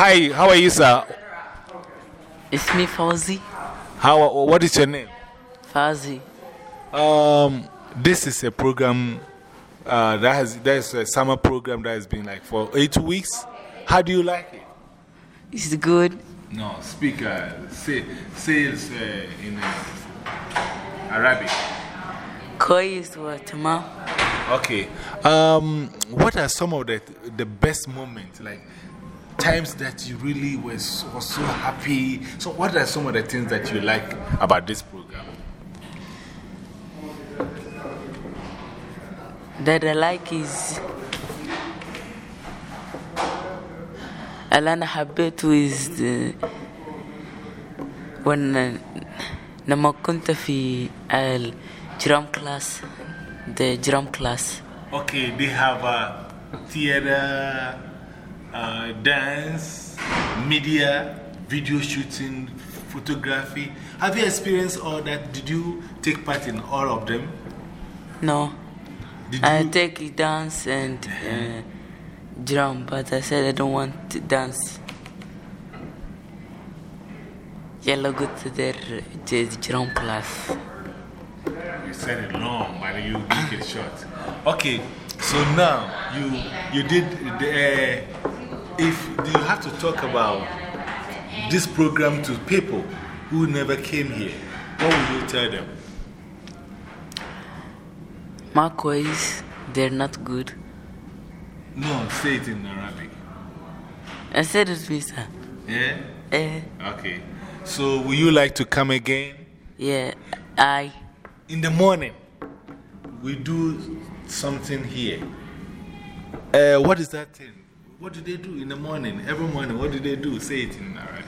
Hi, how are you, sir? It's me, Fauzi. How, what is your name? Fauzi. Um, this is a program uh, that has, there's a summer program that has been like for eight weeks. How do you like it? Is it? It's good. No, speak, uh, say, say it uh, in uh, Arabic. Kois wa tamam. Okay. Um, what are some of the, the best moments, like times that you really were so, was so happy? So, what are some of the things that you like about this program? That I like is اللي أنا حبيته is the when لما كنت في الجرام class the drum class Okay, they have a theater, uh, dance, media, video shooting, photography. Have you experienced all that? Did you take part in all of them? No. Did I take dance and uh-huh. uh, drum, but I said I don't want to dance. Yellow go to the drum class. You said it long, but you make it short. Okay, so now you, you did the. Uh, if you have to talk about this program to people who never came here, what would you tell them? Marcois, they're not good. No, say it in Arabic. I said it, Mr. Yeah? Eh. Okay. So, would you like to come again? Yeah, I. In the morning, we do something here. Eh, what is that thing? What do they do in the morning? Every morning, what do they do? Say it in Arabic.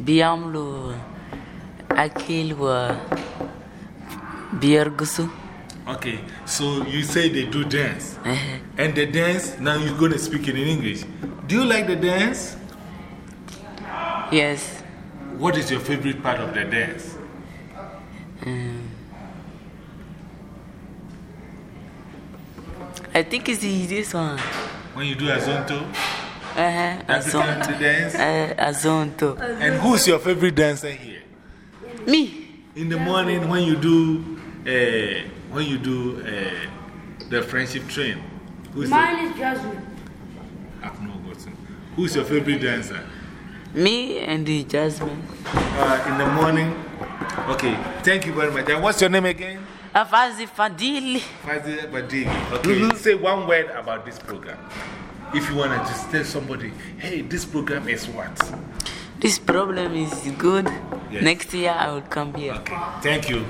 Biamlu Akilwa Biergusu. Okay, so you say they do dance. Uh-huh. And the dance, now you're going to speak it in English. Do you like the dance? Yes. What is your favorite part of the dance? Um, I think it's this one When you do Azonto? uh-huh. African Azonto dance? uh, Azonto And who's your favorite dancer here? me In the morning, when you do, uh, when you do uh, the friendship train, who's Mine is Jasmine. I've not gotten. Who's your favorite dancer? me and the Jasmine Uh, in the morning. Okay, thank you very much. And what's your name again? Afazi Fadili Fazil Badigi. Okay, say one word about this program. If you want to just tell somebody, hey, this program is what? this problem is good Yes. next year I will come here Okay, thank you.